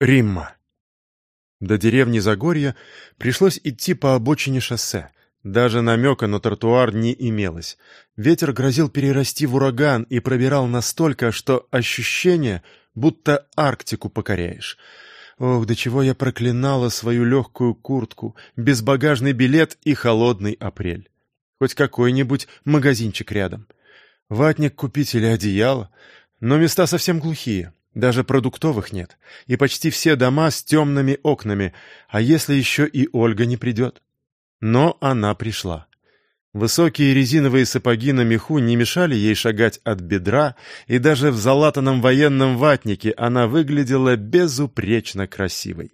Римма. До деревни Загорья пришлось идти по обочине шоссе. Даже намека на тротуар не имелось. Ветер грозил перерасти в ураган и пробирал настолько, что ощущение, будто Арктику покоряешь. Ох, до чего я проклинала свою легкую куртку, безбагажный билет и холодный апрель. Хоть какой-нибудь магазинчик рядом. Ватник купить или одеяло, но места совсем глухие. Даже продуктовых нет, и почти все дома с темными окнами, а если еще и Ольга не придет? Но она пришла. Высокие резиновые сапоги на меху не мешали ей шагать от бедра, и даже в залатанном военном ватнике она выглядела безупречно красивой.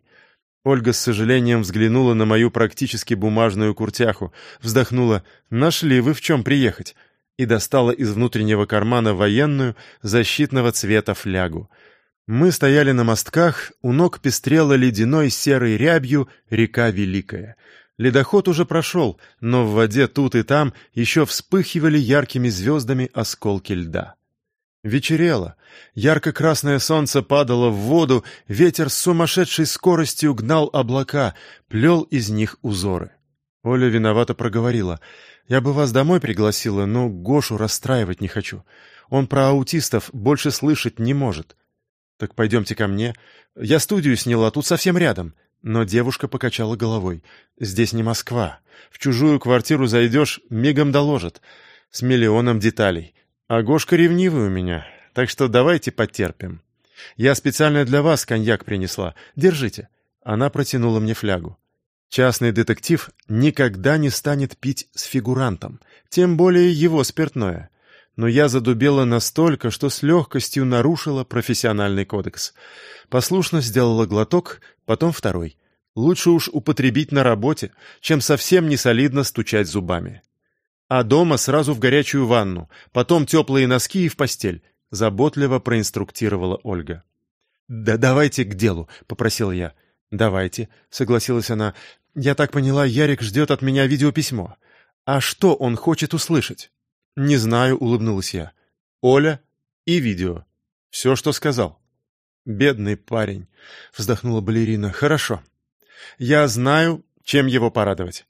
Ольга с сожалением взглянула на мою практически бумажную куртяху, вздохнула «Нашли вы в чем приехать» и достала из внутреннего кармана военную защитного цвета флягу — мы стояли на мостках, у ног пестрела ледяной серой рябью река Великая. Ледоход уже прошел, но в воде тут и там еще вспыхивали яркими звездами осколки льда. Вечерело. Ярко-красное солнце падало в воду, ветер с сумасшедшей скоростью гнал облака, плел из них узоры. Оля виновато проговорила. «Я бы вас домой пригласила, но Гошу расстраивать не хочу. Он про аутистов больше слышать не может. «Так пойдемте ко мне. Я студию сняла, тут совсем рядом». Но девушка покачала головой. «Здесь не Москва. В чужую квартиру зайдешь, мигом доложат. С миллионом деталей. А Гошка ревнивый у меня, так что давайте потерпим. Я специально для вас коньяк принесла. Держите». Она протянула мне флягу. Частный детектив никогда не станет пить с фигурантом, тем более его спиртное но я задубела настолько, что с легкостью нарушила профессиональный кодекс. Послушно сделала глоток, потом второй. Лучше уж употребить на работе, чем совсем не солидно стучать зубами. А дома сразу в горячую ванну, потом теплые носки и в постель, заботливо проинструктировала Ольга. «Да давайте к делу», — попросил я. «Давайте», — согласилась она. «Я так поняла, Ярик ждет от меня видеописьмо. А что он хочет услышать?» «Не знаю», — улыбнулась я. «Оля и видео. Все, что сказал». «Бедный парень», — вздохнула балерина. «Хорошо. Я знаю, чем его порадовать».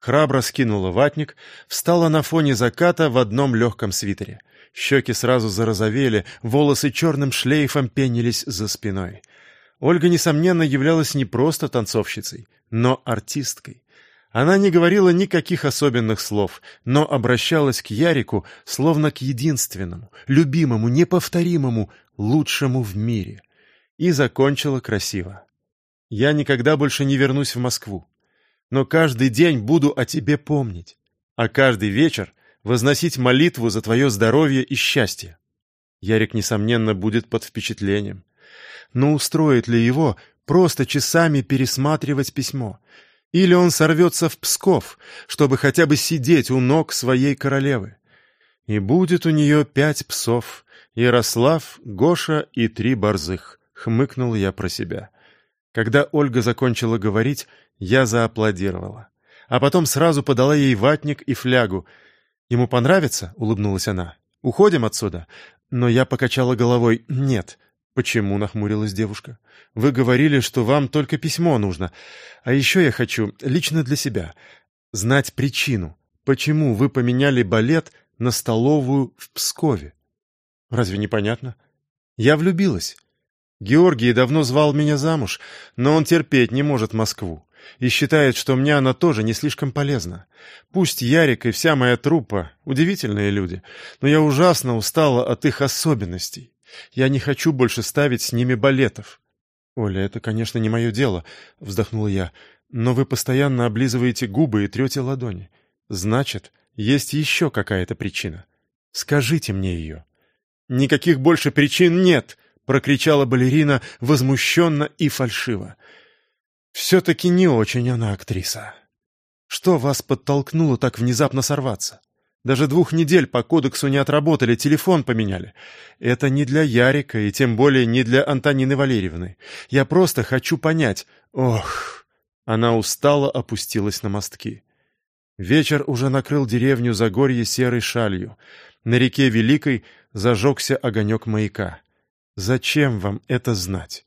Храбро скинула ватник, встала на фоне заката в одном легком свитере. Щеки сразу зарозовели, волосы черным шлейфом пенились за спиной. Ольга, несомненно, являлась не просто танцовщицей, но артисткой. Она не говорила никаких особенных слов, но обращалась к Ярику словно к единственному, любимому, неповторимому, лучшему в мире. И закончила красиво. «Я никогда больше не вернусь в Москву, но каждый день буду о тебе помнить, а каждый вечер возносить молитву за твое здоровье и счастье». Ярик, несомненно, будет под впечатлением. Но устроит ли его просто часами пересматривать письмо — или он сорвется в Псков, чтобы хотя бы сидеть у ног своей королевы. И будет у нее пять псов — Ярослав, Гоша и три борзых, — хмыкнул я про себя. Когда Ольга закончила говорить, я зааплодировала. А потом сразу подала ей ватник и флягу. «Ему понравится?» — улыбнулась она. «Уходим отсюда?» Но я покачала головой. «Нет, «Почему?» — нахмурилась девушка. «Вы говорили, что вам только письмо нужно. А еще я хочу, лично для себя, знать причину, почему вы поменяли балет на столовую в Пскове. Разве непонятно? Я влюбилась. Георгий давно звал меня замуж, но он терпеть не может Москву и считает, что мне она тоже не слишком полезна. Пусть Ярик и вся моя труппа — удивительные люди, но я ужасно устала от их особенностей. Я не хочу больше ставить с ними балетов. Оля, это, конечно, не мое дело, вздохнула я, но вы постоянно облизываете губы и трете ладони. Значит, есть еще какая-то причина. Скажите мне ее. Никаких больше причин нет, прокричала балерина возмущенно и фальшиво. Все-таки не очень она актриса. Что вас подтолкнуло так внезапно сорваться? Даже двух недель по кодексу не отработали, телефон поменяли. Это не для Ярика и тем более не для Антонины Валерьевны. Я просто хочу понять. Ох!» Она устало опустилась на мостки. Вечер уже накрыл деревню Загорье серой шалью. На реке Великой зажегся огонек маяка. «Зачем вам это знать?»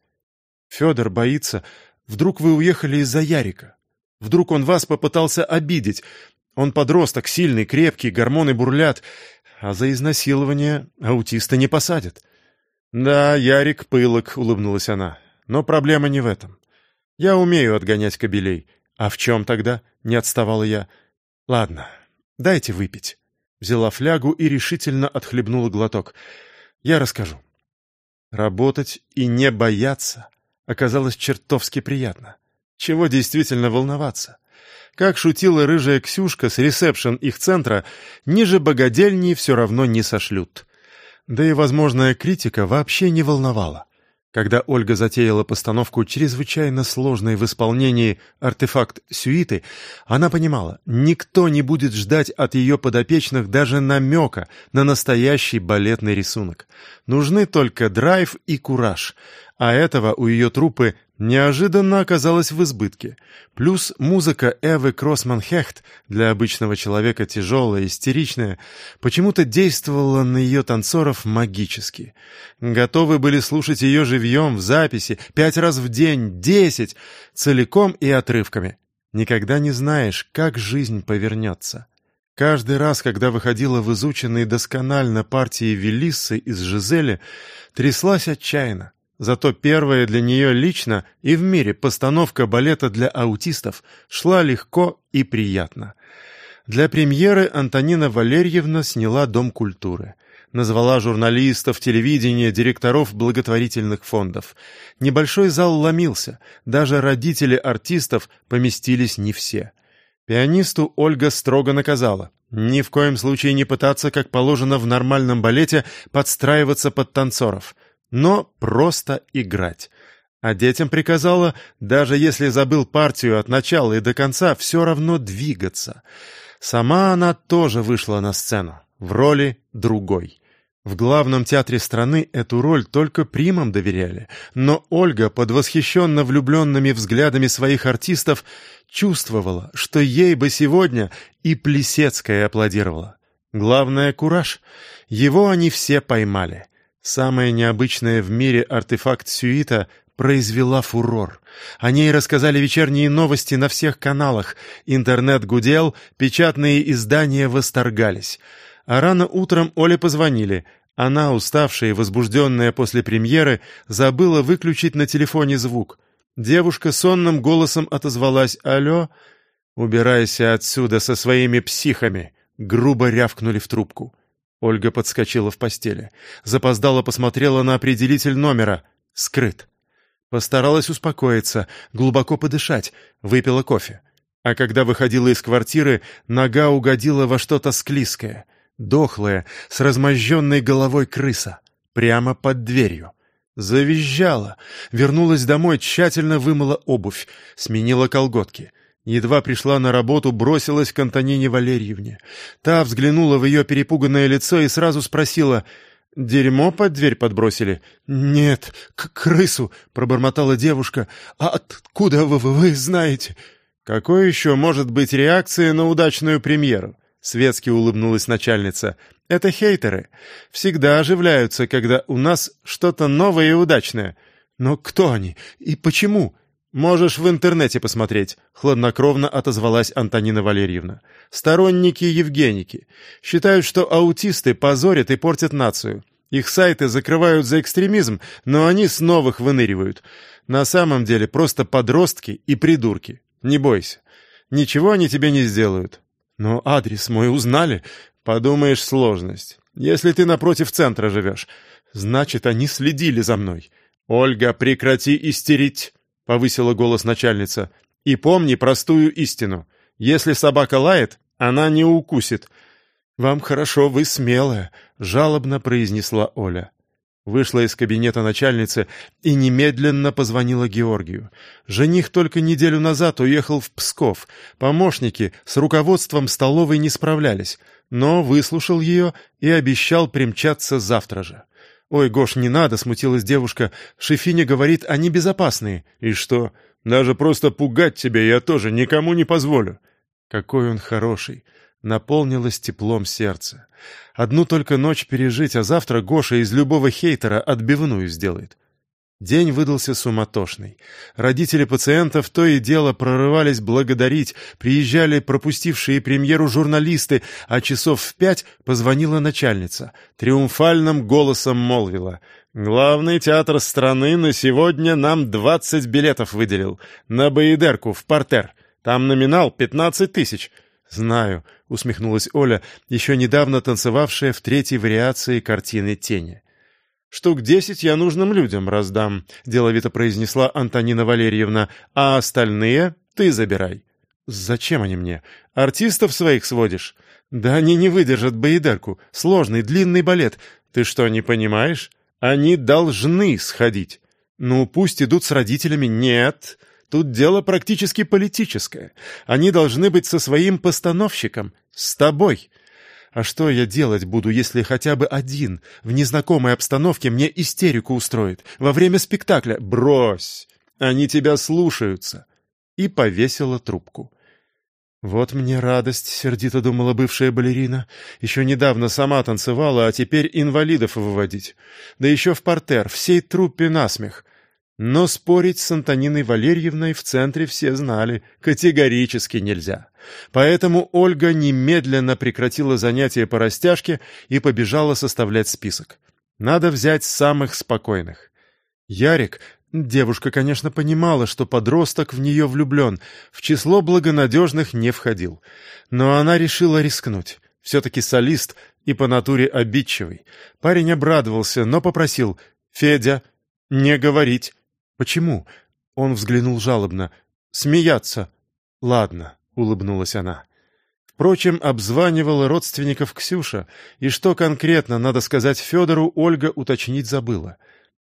Федор боится, вдруг вы уехали из-за Ярика. Вдруг он вас попытался обидеть. Он подросток, сильный, крепкий, гормоны бурлят, а за изнасилование аутиста не посадят. «Да, Ярик пылок», — улыбнулась она. «Но проблема не в этом. Я умею отгонять кобелей. А в чем тогда?» — не отставала я. «Ладно, дайте выпить». Взяла флягу и решительно отхлебнула глоток. «Я расскажу». Работать и не бояться оказалось чертовски приятно. Чего действительно волноваться? Как шутила рыжая Ксюшка с ресепшн их центра, ниже богадельни все равно не сошлют. Да и возможная критика вообще не волновала. Когда Ольга затеяла постановку чрезвычайно сложной в исполнении артефакт сюиты, она понимала, никто не будет ждать от ее подопечных даже намека на настоящий балетный рисунок. Нужны только драйв и кураж, а этого у ее труппы неожиданно оказалось в избытке. Плюс музыка Эвы Кроссман-Хехт, для обычного человека тяжелая, истеричная, почему-то действовала на ее танцоров магически. Готовы были слушать ее живьем, в записи, пять раз в день, десять, целиком и отрывками. Никогда не знаешь, как жизнь повернется. Каждый раз, когда выходила в изученные досконально партии Велиссы из Жизели, тряслась отчаянно. Зато первая для нее лично и в мире постановка балета для аутистов шла легко и приятно. Для премьеры Антонина Валерьевна сняла Дом культуры. Назвала журналистов, телевидения, директоров благотворительных фондов. Небольшой зал ломился, даже родители артистов поместились не все. Пианисту Ольга строго наказала. Ни в коем случае не пытаться, как положено в нормальном балете, подстраиваться под танцоров – но просто играть. А детям приказала, даже если забыл партию от начала и до конца, все равно двигаться. Сама она тоже вышла на сцену, в роли другой. В главном театре страны эту роль только примам доверяли, но Ольга под восхищенно влюбленными взглядами своих артистов чувствовала, что ей бы сегодня и Плесецкая аплодировала. Главное — кураж. Его они все поймали — Самое необычное в мире артефакт Сюита произвела фурор. О ней рассказали вечерние новости на всех каналах. Интернет гудел, печатные издания восторгались. А рано утром Оле позвонили. Она, уставшая и возбужденная после премьеры, забыла выключить на телефоне звук. Девушка сонным голосом отозвалась «Алло?» «Убирайся отсюда со своими психами!» Грубо рявкнули в трубку. Ольга подскочила в постели. Запоздала посмотрела на определитель номера. Скрыт. Постаралась успокоиться, глубоко подышать, выпила кофе. А когда выходила из квартиры, нога угодила во что-то склизкое, дохлое, с размозженной головой крыса, прямо под дверью. Завизжала, вернулась домой, тщательно вымыла обувь, сменила колготки. Едва пришла на работу, бросилась к Антонине Валерьевне. Та взглянула в ее перепуганное лицо и сразу спросила, «Дерьмо под дверь подбросили?» «Нет, к крысу», — пробормотала девушка. «А откуда вы, вы, вы знаете?» «Какой еще может быть реакция на удачную премьеру?» — светски улыбнулась начальница. «Это хейтеры. Всегда оживляются, когда у нас что-то новое и удачное. Но кто они и почему?» «Можешь в интернете посмотреть», — хладнокровно отозвалась Антонина Валерьевна. «Сторонники Евгеники. Считают, что аутисты позорят и портят нацию. Их сайты закрывают за экстремизм, но они с новых выныривают. На самом деле просто подростки и придурки. Не бойся. Ничего они тебе не сделают. Но адрес мой узнали. Подумаешь, сложность. Если ты напротив центра живешь. Значит, они следили за мной. Ольга, прекрати истерить. — повысила голос начальница. «И помни простую истину. Если собака лает, она не укусит». «Вам хорошо, вы смелая», — жалобно произнесла Оля. Вышла из кабинета начальницы и немедленно позвонила Георгию. Жених только неделю назад уехал в Псков. Помощники с руководством столовой не справлялись, но выслушал ее и обещал примчаться завтра же. «Ой, Гош, не надо», — смутилась девушка. «Шефиня говорит, они безопасные». «И что? Даже просто пугать тебя я тоже никому не позволю». «Какой он хороший!» Наполнилось теплом сердце. Одну только ночь пережить, а завтра Гоша из любого хейтера отбивную сделает. День выдался суматошный. Родители пациентов то и дело прорывались благодарить, приезжали пропустившие премьеру журналисты, а часов в пять позвонила начальница. Триумфальным голосом молвила. «Главный театр страны на сегодня нам двадцать билетов выделил. На Баидерку, в портер. Там номинал пятнадцать тысяч». «Знаю», — усмехнулась Оля, еще недавно танцевавшая в третьей вариации картины «Тени». «Штук десять я нужным людям раздам», — деловито произнесла Антонина Валерьевна, «а остальные ты забирай». «Зачем они мне? Артистов своих сводишь?» «Да они не выдержат боедерку. Сложный, длинный балет. Ты что, не понимаешь? Они должны сходить. Ну, пусть идут с родителями. Нет. Тут дело практически политическое. Они должны быть со своим постановщиком. С тобой. А что я делать буду, если хотя бы один в незнакомой обстановке мне истерику устроит во время спектакля? Брось! Они тебя слушаются!» И повесила трубку. «Вот мне радость», — сердито думала бывшая балерина. «Еще недавно сама танцевала, а теперь инвалидов выводить. Да еще в портер, всей труппе насмех. Но спорить с Антониной Валерьевной в центре все знали, категорически нельзя. Поэтому Ольга немедленно прекратила занятия по растяжке и побежала составлять список. Надо взять самых спокойных. Ярик, девушка, конечно, понимала, что подросток в нее влюблен, в число благонадежных не входил. Но она решила рискнуть. Все-таки солист и по натуре обидчивый. Парень обрадовался, но попросил «Федя, не говорить, «Почему?» — он взглянул жалобно. «Смеяться». «Ладно», — улыбнулась она. Впрочем, обзванивала родственников Ксюша, и что конкретно надо сказать Федору, Ольга уточнить забыла.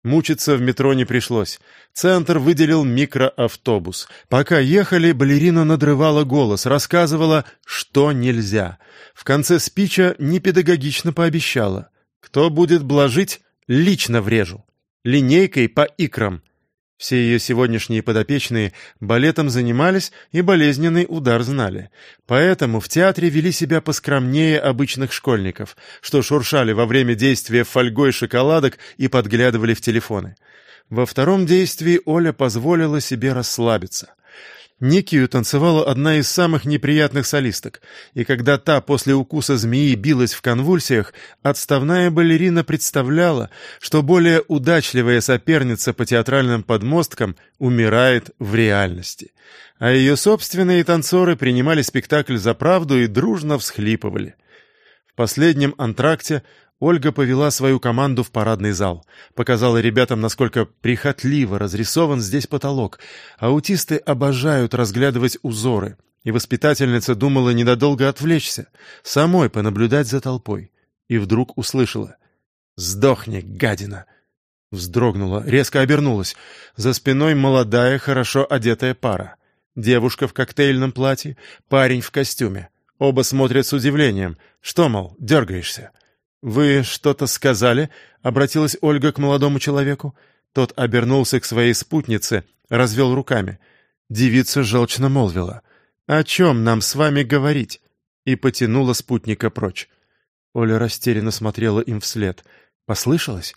Мучиться в метро не пришлось. Центр выделил микроавтобус. Пока ехали, балерина надрывала голос, рассказывала, что нельзя. В конце спича непедагогично пообещала. «Кто будет блажить, лично врежу. Линейкой по икрам. Все ее сегодняшние подопечные балетом занимались и болезненный удар знали. Поэтому в театре вели себя поскромнее обычных школьников, что шуршали во время действия фольгой шоколадок и подглядывали в телефоны. Во втором действии Оля позволила себе расслабиться. Никию танцевала одна из самых неприятных солисток, и когда та после укуса змеи билась в конвульсиях, отставная балерина представляла, что более удачливая соперница по театральным подмосткам умирает в реальности. А ее собственные танцоры принимали спектакль за правду и дружно всхлипывали. В последнем антракте Ольга повела свою команду в парадный зал, показала ребятам, насколько прихотливо разрисован здесь потолок. Аутисты обожают разглядывать узоры, и воспитательница думала недолго отвлечься, самой понаблюдать за толпой. И вдруг услышала «Сдохни, гадина!» Вздрогнула, резко обернулась. За спиной молодая, хорошо одетая пара. Девушка в коктейльном платье, парень в костюме. Оба смотрят с удивлением. Что, мол, дергаешься? «Вы что-то сказали?» — обратилась Ольга к молодому человеку. Тот обернулся к своей спутнице, развел руками. Девица желчно молвила. «О чем нам с вами говорить?» и потянула спутника прочь. Оля растерянно смотрела им вслед. Послышалось?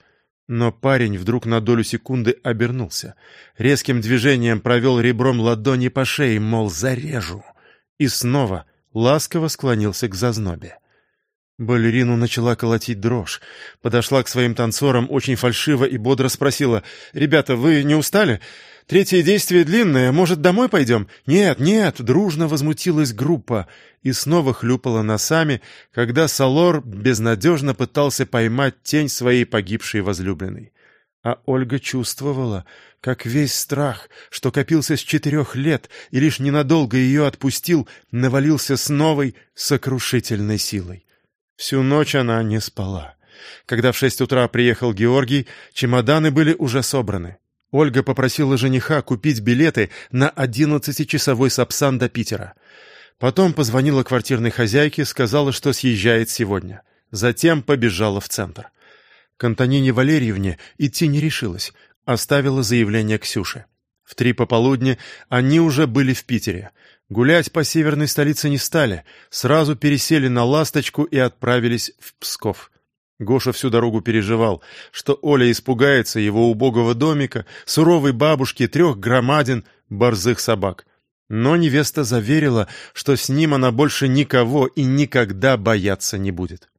Но парень вдруг на долю секунды обернулся. Резким движением провел ребром ладони по шее, мол, зарежу. И снова ласково склонился к зазнобе. Балерину начала колотить дрожь. Подошла к своим танцорам очень фальшиво и бодро спросила. «Ребята, вы не устали? Третье действие длинное. Может, домой пойдем?» «Нет, нет!» — дружно возмутилась группа и снова хлюпала носами, когда Салор безнадежно пытался поймать тень своей погибшей возлюбленной. А Ольга чувствовала, как весь страх, что копился с четырех лет и лишь ненадолго ее отпустил, навалился с новой сокрушительной силой. Всю ночь она не спала. Когда в шесть утра приехал Георгий, чемоданы были уже собраны. Ольга попросила жениха купить билеты на одиннадцатичасовой сапсан до Питера. Потом позвонила квартирной хозяйке, сказала, что съезжает сегодня. Затем побежала в центр. К Антонине Валерьевне идти не решилась, оставила заявление Ксюше. В три пополудни они уже были в Питере. Гулять по северной столице не стали, сразу пересели на «Ласточку» и отправились в Псков. Гоша всю дорогу переживал, что Оля испугается его убогого домика, суровой бабушки, трех громадин, борзых собак. Но невеста заверила, что с ним она больше никого и никогда бояться не будет.